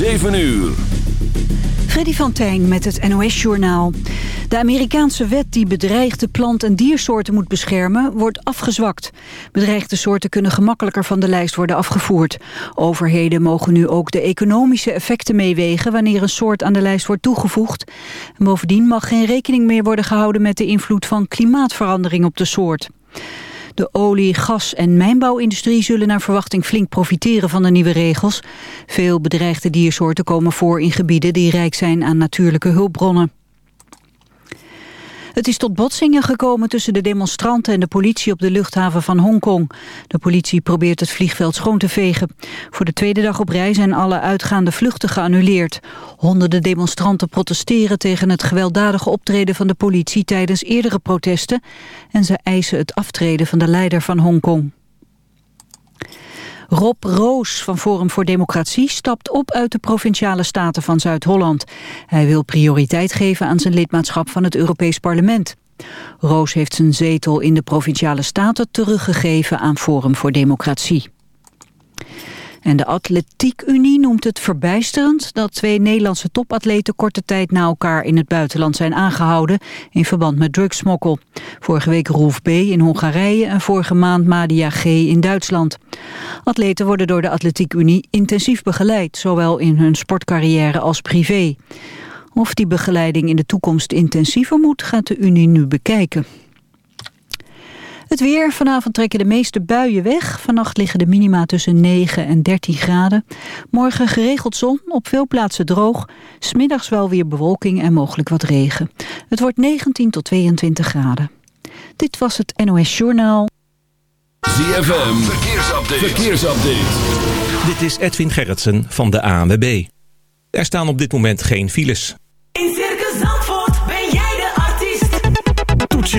7 uur. Freddy van met het NOS-journaal. De Amerikaanse wet die bedreigde plant- en diersoorten moet beschermen... wordt afgezwakt. Bedreigde soorten kunnen gemakkelijker van de lijst worden afgevoerd. Overheden mogen nu ook de economische effecten meewegen... wanneer een soort aan de lijst wordt toegevoegd. En bovendien mag geen rekening meer worden gehouden... met de invloed van klimaatverandering op de soort. De olie-, gas- en mijnbouwindustrie zullen naar verwachting flink profiteren van de nieuwe regels. Veel bedreigde diersoorten komen voor in gebieden die rijk zijn aan natuurlijke hulpbronnen. Het is tot botsingen gekomen tussen de demonstranten en de politie op de luchthaven van Hongkong. De politie probeert het vliegveld schoon te vegen. Voor de tweede dag op rij zijn alle uitgaande vluchten geannuleerd. Honderden demonstranten protesteren tegen het gewelddadige optreden van de politie tijdens eerdere protesten. En ze eisen het aftreden van de leider van Hongkong. Rob Roos van Forum voor Democratie stapt op uit de Provinciale Staten van Zuid-Holland. Hij wil prioriteit geven aan zijn lidmaatschap van het Europees Parlement. Roos heeft zijn zetel in de Provinciale Staten teruggegeven aan Forum voor Democratie. En de Atletiek Unie noemt het verbijsterend dat twee Nederlandse topatleten korte tijd na elkaar in het buitenland zijn aangehouden in verband met drugsmokkel. Vorige week Roef B. in Hongarije en vorige maand Madia G. in Duitsland. Atleten worden door de Atletiek Unie intensief begeleid, zowel in hun sportcarrière als privé. Of die begeleiding in de toekomst intensiever moet, gaat de Unie nu bekijken. Het weer. Vanavond trekken de meeste buien weg. Vannacht liggen de minima tussen 9 en 13 graden. Morgen geregeld zon, op veel plaatsen droog. Smiddags wel weer bewolking en mogelijk wat regen. Het wordt 19 tot 22 graden. Dit was het NOS Journaal. ZFM. Verkeersupdate. Verkeersupdate. Dit is Edwin Gerritsen van de ANWB. Er staan op dit moment geen files.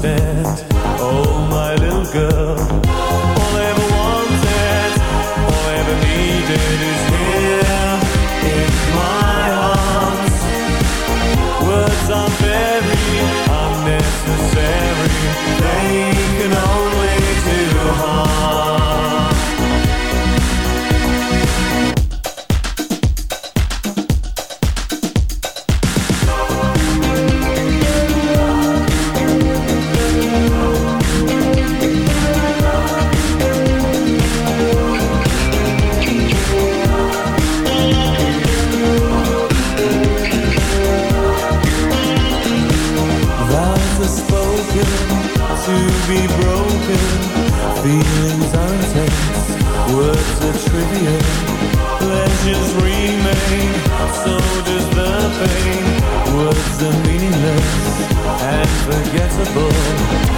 Oh, my little girl. And forgettable.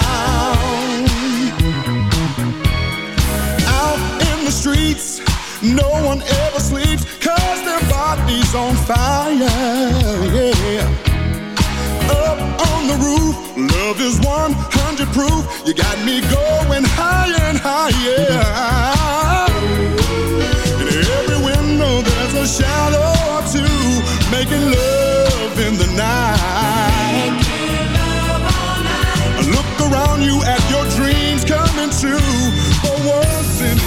the streets, no one ever sleeps, cause their body's on fire, yeah. Up on the roof, love is 100 proof, you got me going higher and higher. In every window there's a shadow or two, making love in the night. Look around you at your dreams coming true, the world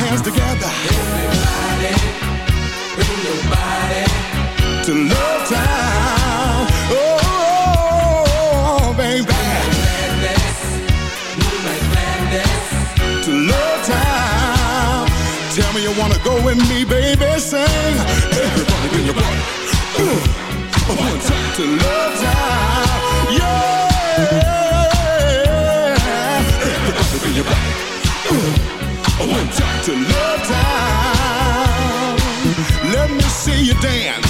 Hands together. Everybody, bring your body to Love Town. Oh, oh, oh, baby. To Love Town. Tell me you wanna go with me, baby. Sing. See you dance.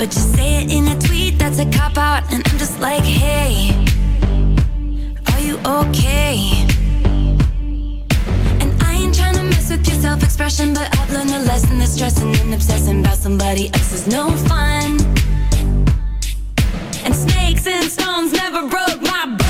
But you say it in a tweet, that's a cop out. And I'm just like, hey, are you okay? And I ain't tryna mess with your self expression, but I've learned a lesson that stressing and obsessing about somebody else is no fun. And snakes and stones never broke my bones,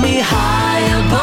me high above.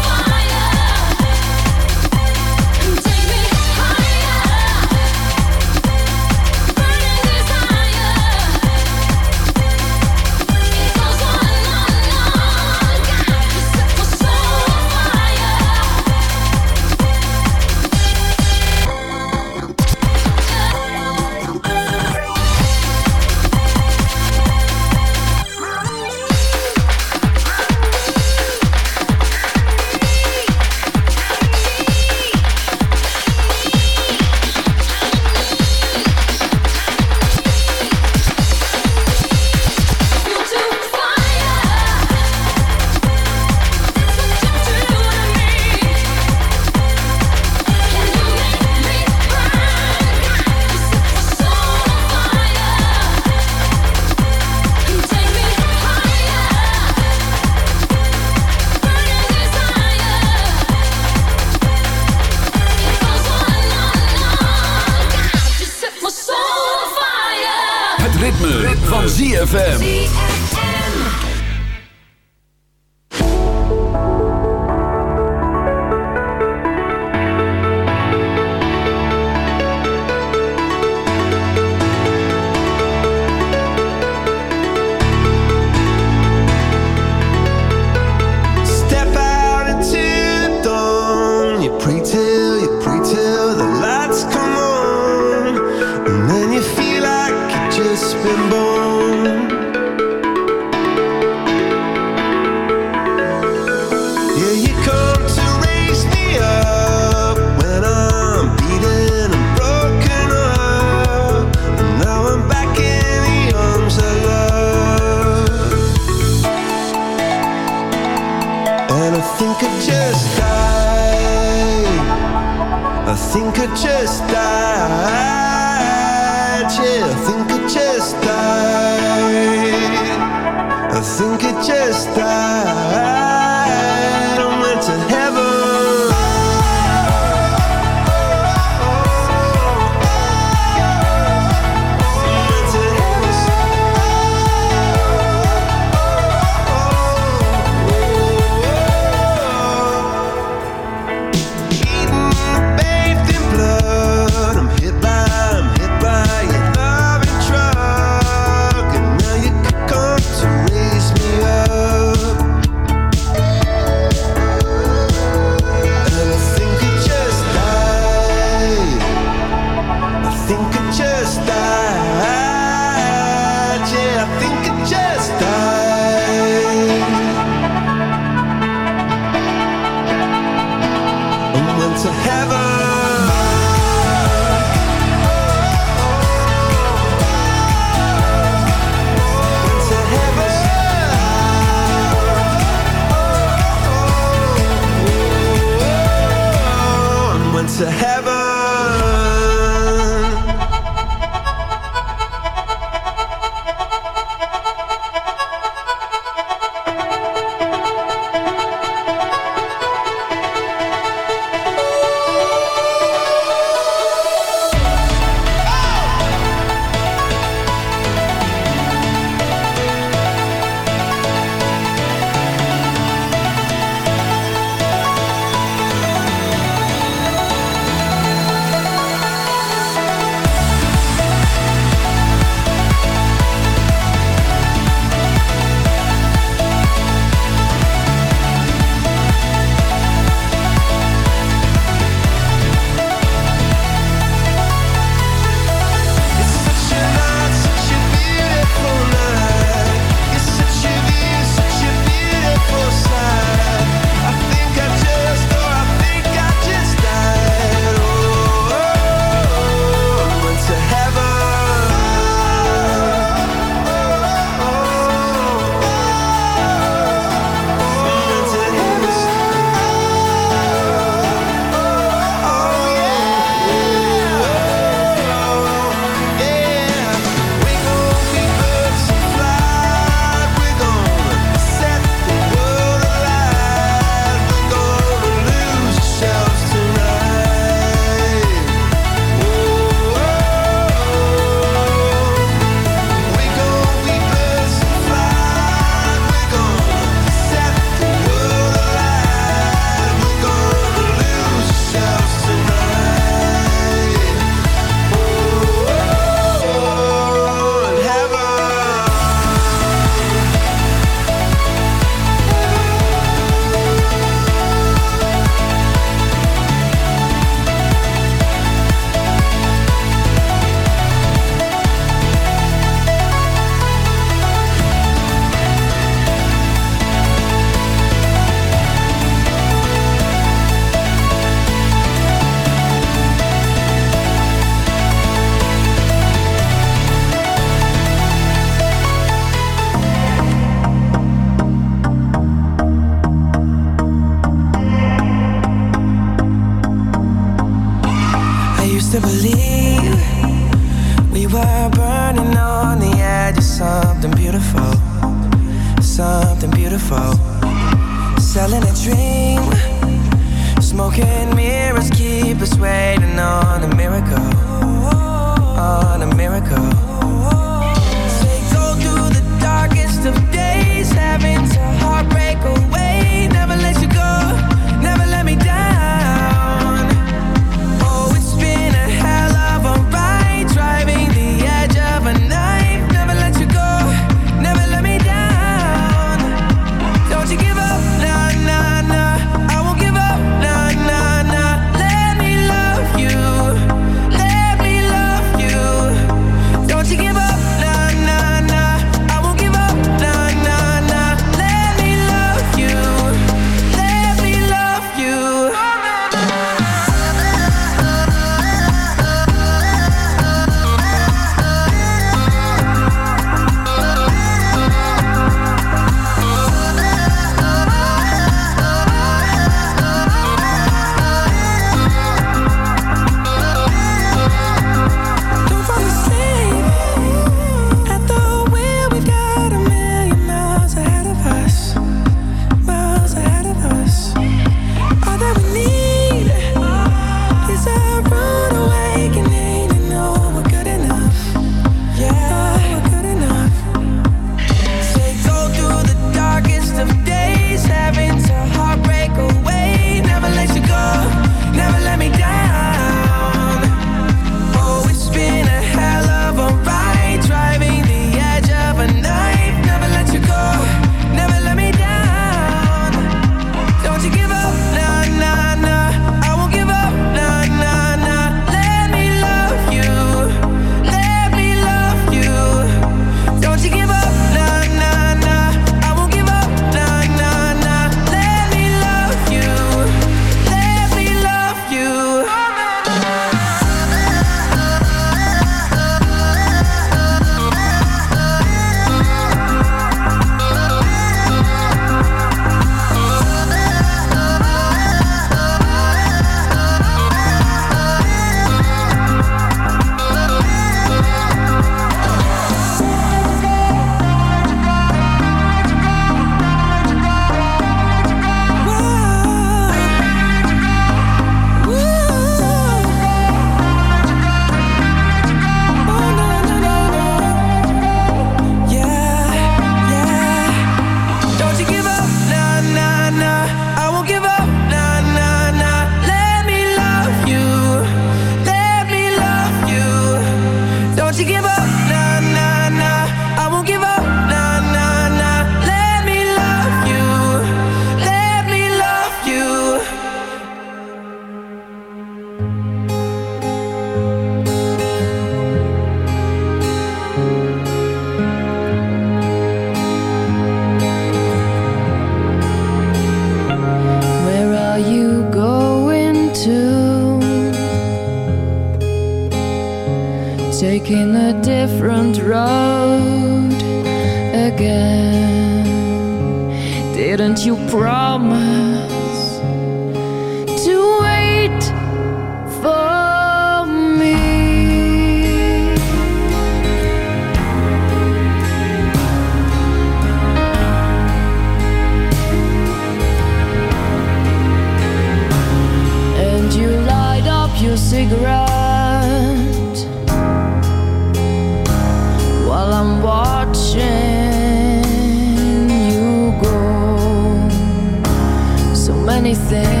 say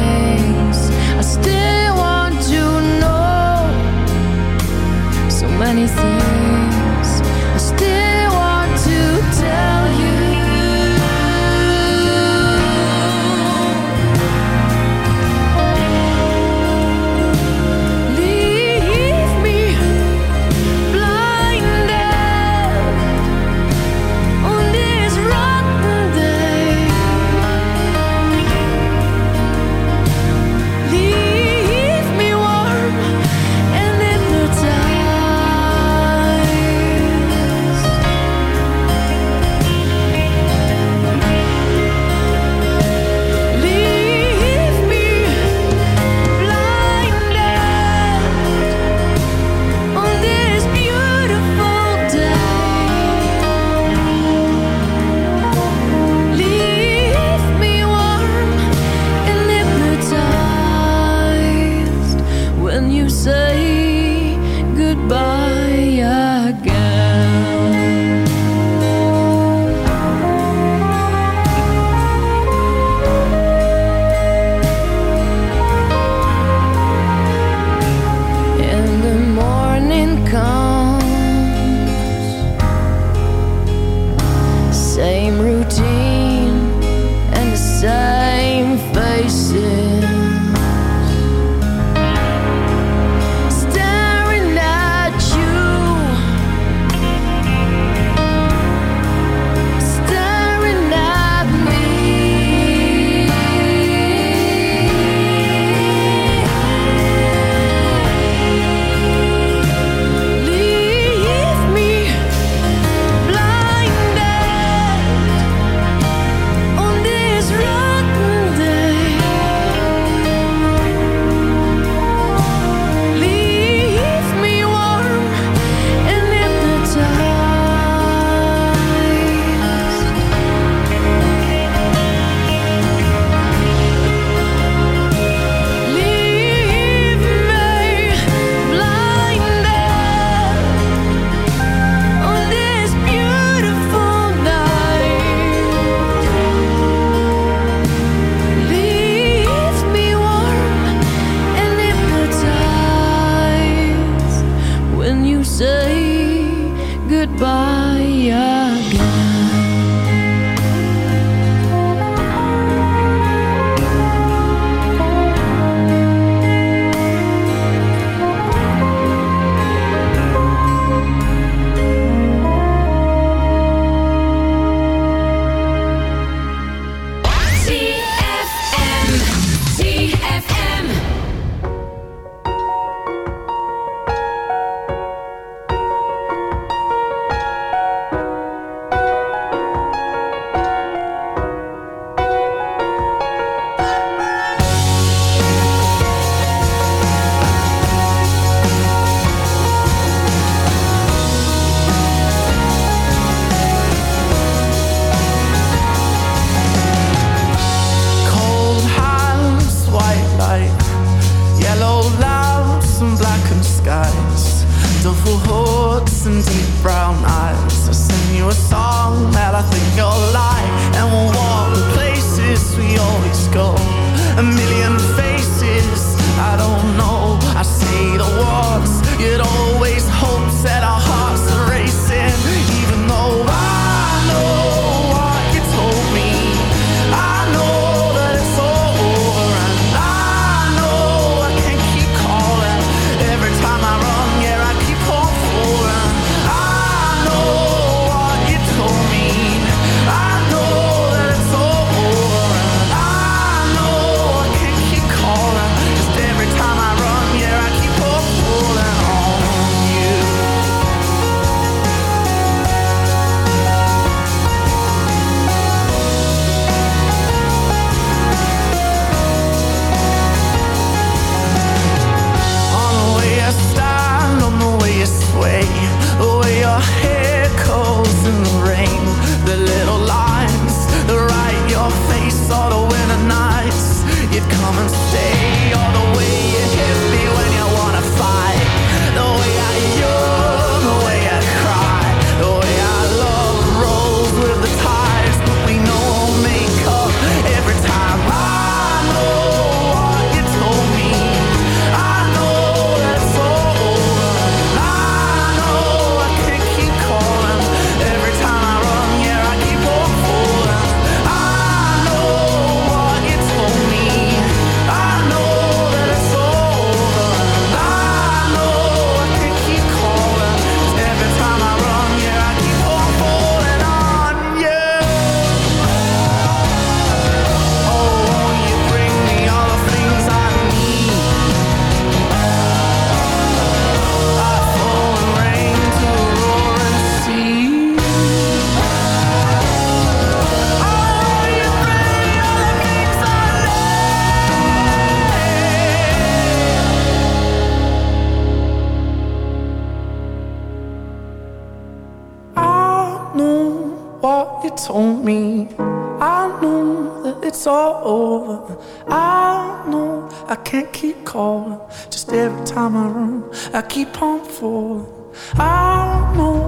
call. Just every time I run, I keep on falling. I don't know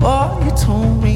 what you told me.